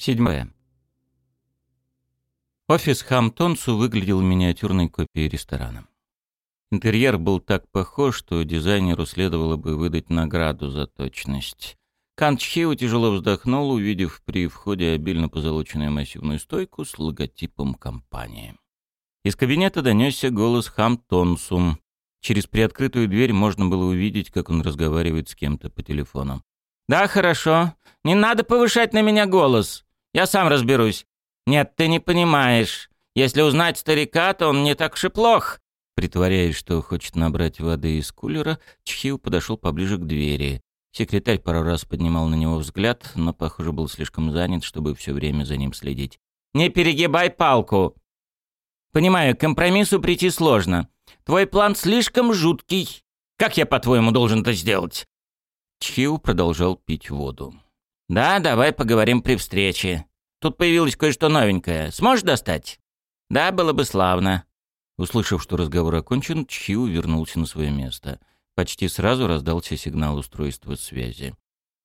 Седьмое. Офис Хамтонсу выглядел миниатюрной копией ресторана. Интерьер был так похож, что дизайнеру следовало бы выдать награду за точность. Кан Чхиу тяжело вздохнул, увидев при входе обильно позолоченную массивную стойку с логотипом компании. Из кабинета донесся голос Хамтонсу. Через приоткрытую дверь можно было увидеть, как он разговаривает с кем-то по телефону. «Да, хорошо. Не надо повышать на меня голос. Я сам разберусь. Нет, ты не понимаешь. Если узнать старика, то он не так уж и плох. Притворяясь, что хочет набрать воды из кулера, Чхил подошел поближе к двери. Секретарь пару раз поднимал на него взгляд, но, похоже, был слишком занят, чтобы все время за ним следить. «Не перегибай палку!» «Понимаю, к компромиссу прийти сложно. Твой план слишком жуткий. Как я, по-твоему, должен это сделать?» Чхил продолжал пить воду. «Да, давай поговорим при встрече. Тут появилось кое-что новенькое. Сможешь достать?» «Да, было бы славно». Услышав, что разговор окончен, Чхиу вернулся на свое место. Почти сразу раздался сигнал устройства связи.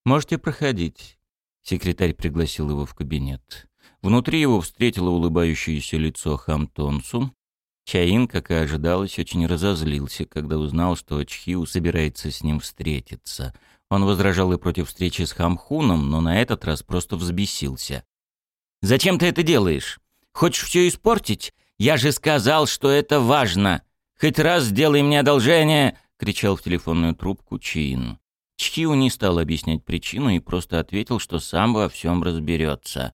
«Можете проходить». Секретарь пригласил его в кабинет. Внутри его встретило улыбающееся лицо Хам Тонсу. Чаин, как и ожидалось, очень разозлился, когда узнал, что Чхиу собирается с ним встретиться. Он возражал и против встречи с Хамхуном, но на этот раз просто взбесился. «Зачем ты это делаешь? Хочешь все испортить? Я же сказал, что это важно. Хоть раз сделай мне одолжение!» — кричал в телефонную трубку Чин. Чхиу не стал объяснять причину и просто ответил, что сам во всем разберется.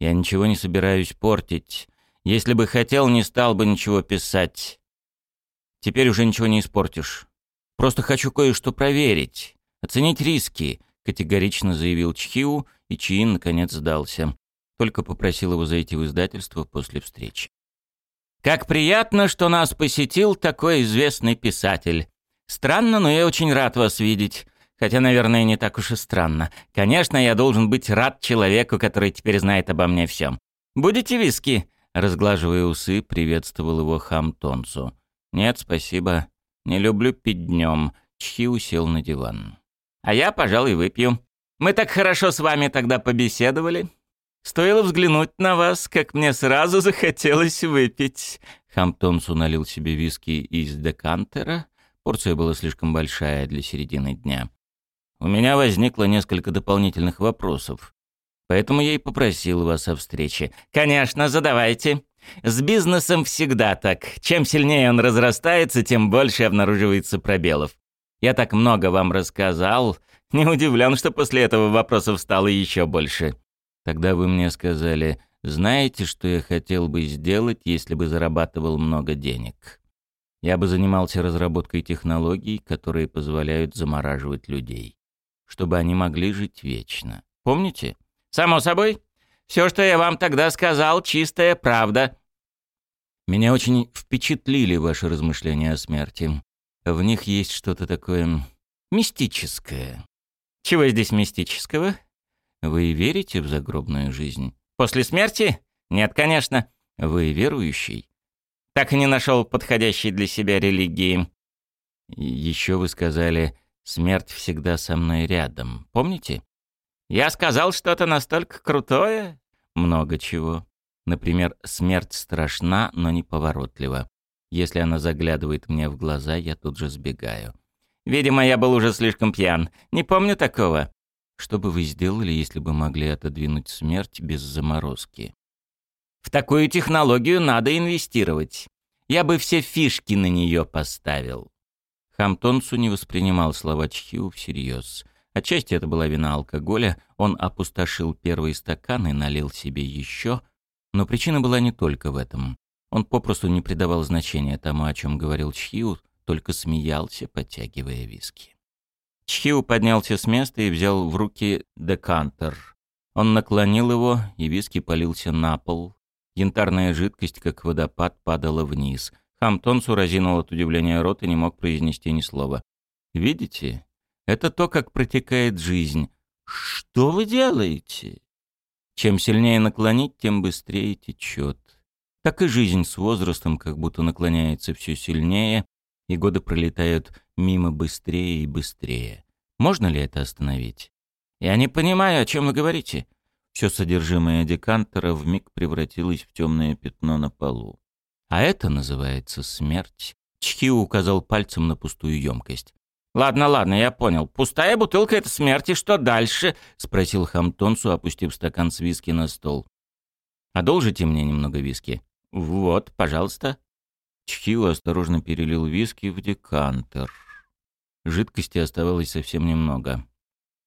«Я ничего не собираюсь портить. Если бы хотел, не стал бы ничего писать. Теперь уже ничего не испортишь. Просто хочу кое-что проверить, оценить риски», — категорично заявил Чхиу, и Чин наконец сдался. Только попросил его зайти в издательство после встречи. Как приятно, что нас посетил такой известный писатель. Странно, но я очень рад вас видеть. Хотя, наверное, не так уж и странно. Конечно, я должен быть рад человеку, который теперь знает обо мне всем. Будете виски?» Разглаживая усы, приветствовал его хам Тонцу. «Нет, спасибо. Не люблю пить днем». Чхи усел на диван. «А я, пожалуй, выпью. Мы так хорошо с вами тогда побеседовали. Стоило взглянуть на вас, как мне сразу захотелось выпить». Хамптонсу налил себе виски из декантера. Порция была слишком большая для середины дня. «У меня возникло несколько дополнительных вопросов. Поэтому я и попросил вас о встрече». «Конечно, задавайте. С бизнесом всегда так. Чем сильнее он разрастается, тем больше обнаруживается пробелов. Я так много вам рассказал. Не удивлен, что после этого вопросов стало еще больше». Тогда вы мне сказали, знаете, что я хотел бы сделать, если бы зарабатывал много денег? Я бы занимался разработкой технологий, которые позволяют замораживать людей, чтобы они могли жить вечно. Помните? Само собой. Все, что я вам тогда сказал, чистая правда. Меня очень впечатлили ваши размышления о смерти. В них есть что-то такое мистическое. Чего здесь мистического? Вы верите в загробную жизнь? После смерти? Нет, конечно. Вы верующий? Так и не нашел подходящей для себя религии. Еще вы сказали, смерть всегда со мной рядом. Помните? Я сказал что-то настолько крутое? Много чего. Например, смерть страшна, но неповоротлива. Если она заглядывает мне в глаза, я тут же сбегаю. Видимо, я был уже слишком пьян. Не помню такого. Что бы вы сделали, если бы могли отодвинуть смерть без заморозки? В такую технологию надо инвестировать. Я бы все фишки на нее поставил. Хамтонсу не воспринимал слова Чхиу всерьез. Отчасти это была вина алкоголя, он опустошил первый стакан и налил себе еще, но причина была не только в этом. Он попросту не придавал значения тому, о чем говорил Чхиу, только смеялся, подтягивая виски. Чхиу поднялся с места и взял в руки декантер. Он наклонил его, и виски полился на пол. Янтарная жидкость, как водопад, падала вниз. Хамтонсу разинул от удивления рот и не мог произнести ни слова. «Видите? Это то, как протекает жизнь. Что вы делаете?» Чем сильнее наклонить, тем быстрее течет. Так и жизнь с возрастом как будто наклоняется все сильнее, и годы пролетают мимо быстрее и быстрее. Можно ли это остановить? Я не понимаю, о чем вы говорите. Все содержимое декантера вмиг превратилось в темное пятно на полу. А это называется смерть. Чхиу указал пальцем на пустую емкость. «Ладно, ладно, я понял. Пустая бутылка — это смерть, и что дальше?» — спросил Хамтонсу, опустив стакан с виски на стол. «Одолжите мне немного виски?» «Вот, пожалуйста». Чхиу осторожно перелил виски в декантер. Жидкости оставалось совсем немного.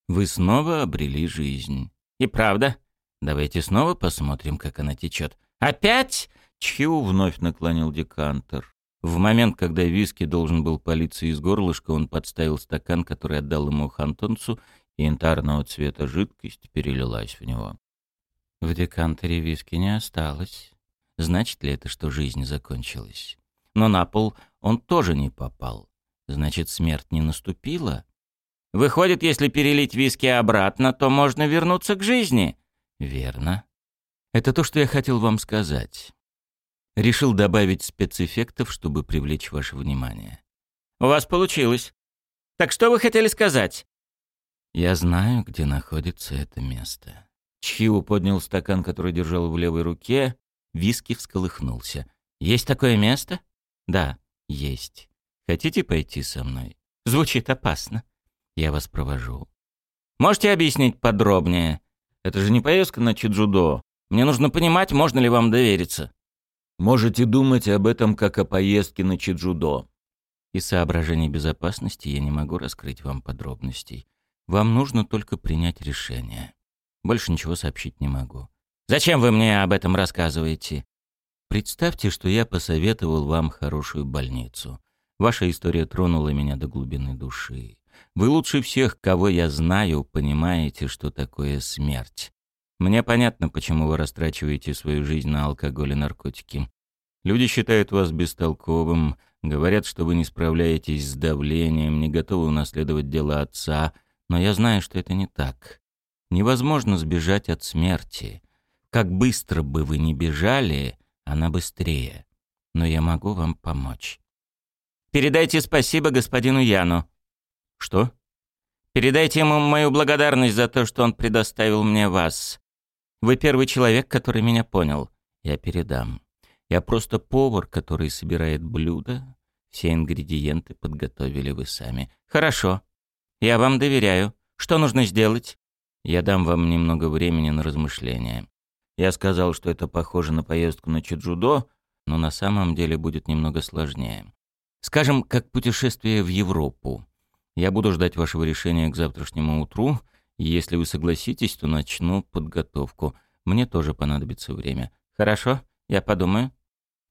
«Вы снова обрели жизнь». «И правда?» «Давайте снова посмотрим, как она течет». «Опять?» Чхиу вновь наклонил декантер. В момент, когда виски должен был палиться из горлышка, он подставил стакан, который отдал ему Хантонцу, и янтарного цвета жидкость перелилась в него. В декантере виски не осталось. Значит ли это, что жизнь закончилась? Но на пол он тоже не попал. Значит, смерть не наступила? Выходит, если перелить виски обратно, то можно вернуться к жизни. Верно. Это то, что я хотел вам сказать. Решил добавить спецэффектов, чтобы привлечь ваше внимание. У вас получилось. Так что вы хотели сказать? Я знаю, где находится это место. Чхиу поднял стакан, который держал в левой руке. Виски всколыхнулся. Есть такое место? Да, есть. Хотите пойти со мной? Звучит опасно. Я вас провожу. Можете объяснить подробнее? Это же не поездка на Чиджудо. Мне нужно понимать, можно ли вам довериться. Можете думать об этом как о поездке на Чиджудо. Из соображений безопасности я не могу раскрыть вам подробностей. Вам нужно только принять решение. Больше ничего сообщить не могу. Зачем вы мне об этом рассказываете? Представьте, что я посоветовал вам хорошую больницу. Ваша история тронула меня до глубины души. Вы лучше всех, кого я знаю, понимаете, что такое смерть. Мне понятно, почему вы растрачиваете свою жизнь на алкоголь и наркотики. Люди считают вас бестолковым, говорят, что вы не справляетесь с давлением, не готовы унаследовать дело отца, но я знаю, что это не так. Невозможно сбежать от смерти. Как быстро бы вы ни бежали, она быстрее. Но я могу вам помочь. Передайте спасибо господину Яну. Что? Передайте ему мою благодарность за то, что он предоставил мне вас. Вы первый человек, который меня понял. Я передам. Я просто повар, который собирает блюда. Все ингредиенты подготовили вы сами. Хорошо. Я вам доверяю. Что нужно сделать? Я дам вам немного времени на размышления. Я сказал, что это похоже на поездку на Чеджудо, но на самом деле будет немного сложнее. Скажем, как путешествие в Европу. Я буду ждать вашего решения к завтрашнему утру, если вы согласитесь, то начну подготовку. Мне тоже понадобится время. Хорошо, я подумаю.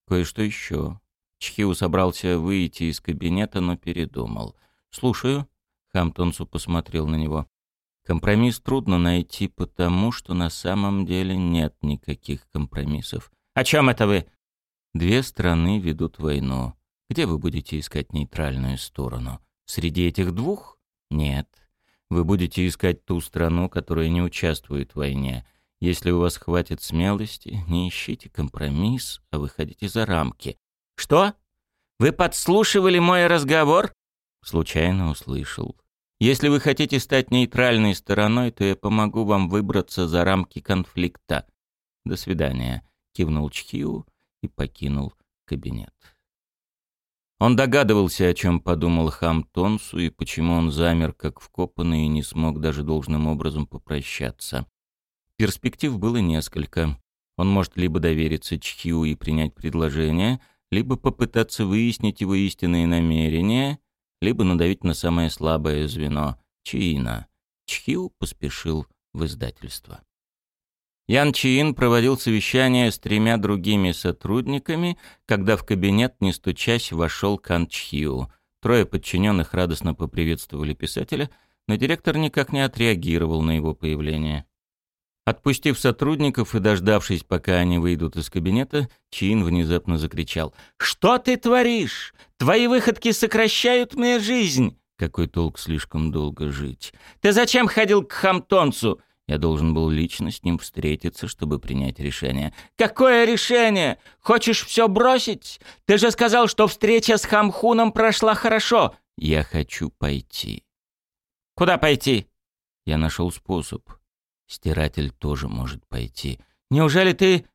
Кое-что еще. Чхиу собрался выйти из кабинета, но передумал. «Слушаю». Хамтонсу посмотрел на него. «Компромисс трудно найти, потому что на самом деле нет никаких компромиссов». «О чем это вы?» «Две страны ведут войну. Где вы будете искать нейтральную сторону? Среди этих двух? Нет. Вы будете искать ту страну, которая не участвует в войне. Если у вас хватит смелости, не ищите компромисс, а выходите за рамки. Что? Вы подслушивали мой разговор? Случайно услышал. Если вы хотите стать нейтральной стороной, то я помогу вам выбраться за рамки конфликта. До свидания, кивнул Чхиу и покинул кабинет. Он догадывался, о чем подумал Хам Тонсу и почему он замер как вкопанный и не смог даже должным образом попрощаться. Перспектив было несколько. Он может либо довериться Чхиу и принять предложение, либо попытаться выяснить его истинные намерения, либо надавить на самое слабое звено — Чиина. Чхиу поспешил в издательство. Ян Чиин проводил совещание с тремя другими сотрудниками, когда в кабинет, не стучась, вошел Кан Чхиу. Трое подчиненных радостно поприветствовали писателя, но директор никак не отреагировал на его появление. Отпустив сотрудников и дождавшись, пока они выйдут из кабинета, Чин внезапно закричал. «Что ты творишь? Твои выходки сокращают мне жизнь!» Какой толк слишком долго жить? «Ты зачем ходил к Хамтонцу? Я должен был лично с ним встретиться, чтобы принять решение. «Какое решение? Хочешь все бросить? Ты же сказал, что встреча с Хамхуном прошла хорошо!» «Я хочу пойти». «Куда пойти?» Я нашел способ. Стиратель тоже может пойти. Неужели ты...»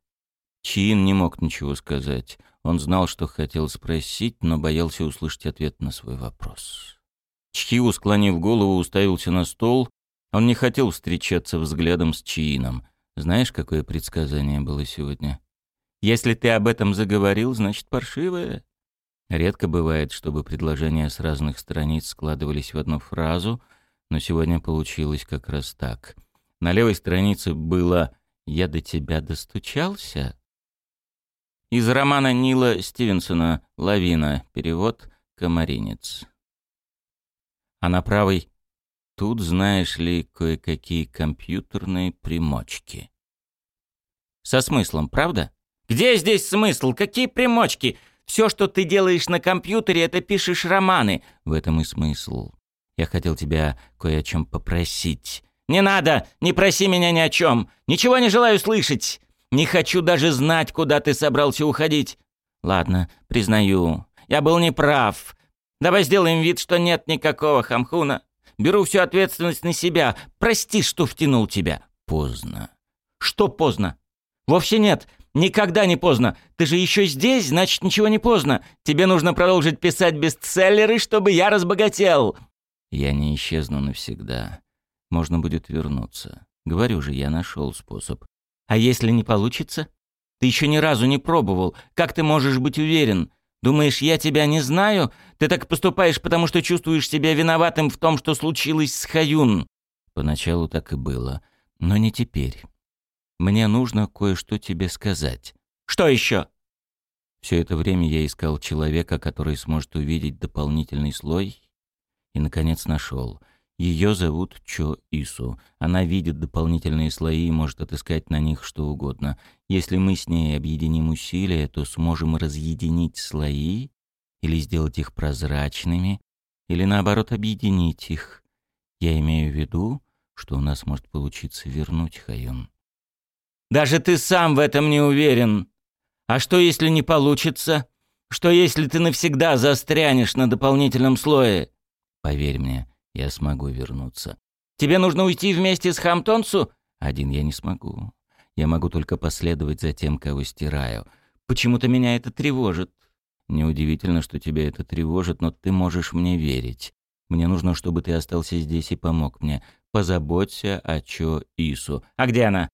Чин не мог ничего сказать. Он знал, что хотел спросить, но боялся услышать ответ на свой вопрос. Чхиу, склонив голову, уставился на стол. Он не хотел встречаться взглядом с Чиином. Знаешь, какое предсказание было сегодня? Если ты об этом заговорил, значит, паршивое. Редко бывает, чтобы предложения с разных страниц складывались в одну фразу, но сегодня получилось как раз так. На левой странице было «Я до тебя достучался?» Из романа Нила Стивенсона «Лавина», перевод «Комаринец». А на правой тут, знаешь ли, кое-какие компьютерные примочки. Со смыслом, правда? Где здесь смысл? Какие примочки? Все, что ты делаешь на компьютере, это пишешь романы. В этом и смысл. Я хотел тебя кое о чем попросить. Не надо, не проси меня ни о чем. Ничего не желаю слышать. Не хочу даже знать, куда ты собрался уходить. Ладно, признаю, я был неправ. Давай сделаем вид, что нет никакого хамхуна. Беру всю ответственность на себя. Прости, что втянул тебя. Поздно. Что поздно? Вовсе нет. Никогда не поздно. Ты же еще здесь, значит, ничего не поздно. Тебе нужно продолжить писать бестселлеры, чтобы я разбогател. Я не исчезну навсегда. Можно будет вернуться. Говорю же, я нашел способ. А если не получится? Ты еще ни разу не пробовал. Как ты можешь быть уверен? Думаешь, я тебя не знаю? Ты так поступаешь, потому что чувствуешь себя виноватым в том, что случилось с Хаюн. Поначалу так и было, но не теперь. Мне нужно кое-что тебе сказать. Что еще? Все это время я искал человека, который сможет увидеть дополнительный слой, и, наконец, нашел — ее зовут Чо Ису. Она видит дополнительные слои и может отыскать на них что угодно. Если мы с ней объединим усилия, то сможем разъединить слои или сделать их прозрачными, или наоборот объединить их. Я имею в виду, что у нас может получиться вернуть Хаюн. Даже ты сам в этом не уверен. А что, если не получится? Что, если ты навсегда застрянешь на дополнительном слое? Поверь мне, я смогу вернуться. Тебе нужно уйти вместе с Хамтонсу? Один я не смогу. Я могу только последовать за тем, кого стираю. Почему-то меня это тревожит. Неудивительно, что тебя это тревожит, но ты можешь мне верить. Мне нужно, чтобы ты остался здесь и помог мне. Позаботься о Чо Ису. А где она?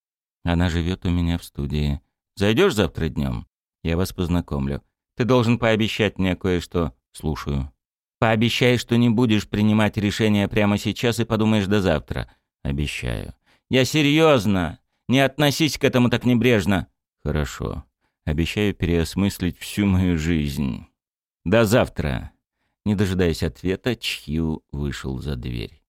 Она живет у меня в студии. Зайдешь завтра днем? Я вас познакомлю. Ты должен пообещать мне кое-что. Слушаю. Пообещай, что не будешь принимать решение прямо сейчас и подумаешь до завтра. Обещаю. Я серьезно. Не относись к этому так небрежно. Хорошо. Обещаю переосмыслить всю мою жизнь. До завтра. Не дожидаясь ответа, Чхью вышел за дверь.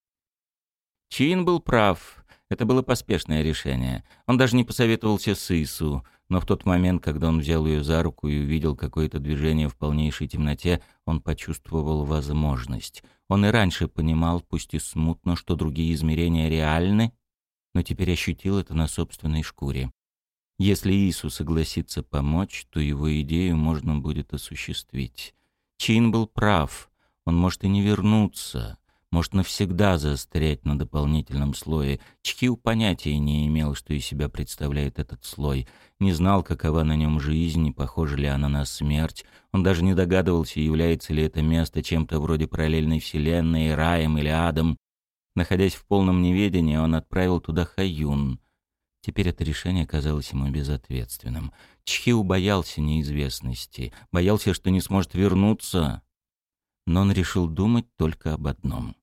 Чин был прав. Это было поспешное решение. Он даже не посоветовался с Ису, но в тот момент, когда он взял ее за руку и увидел какое-то движение в полнейшей темноте, он почувствовал возможность. Он и раньше понимал, пусть и смутно, что другие измерения реальны, но теперь ощутил это на собственной шкуре. Если Иисус согласится помочь, то его идею можно будет осуществить. Чин был прав. Он может и не вернуться, может навсегда застрять на дополнительном слое. Чхил понятия не имел, что из себя представляет этот слой. Не знал, какова на нем жизнь, похожа ли она на смерть. Он даже не догадывался, является ли это место чем-то вроде параллельной вселенной, раем или адом. Находясь в полном неведении, он отправил туда Хаюн. Теперь это решение казалось ему безответственным. Чхил боялся неизвестности, боялся, что не сможет вернуться. Но он решил думать только об одном.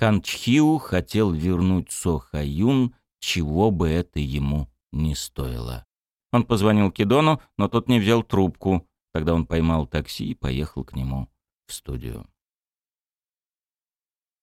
Кан Чхиу хотел вернуть Со Хаюн, чего бы это ему не стоило. Он позвонил Кидону, но тот не взял трубку. Тогда он поймал такси и поехал к нему в студию.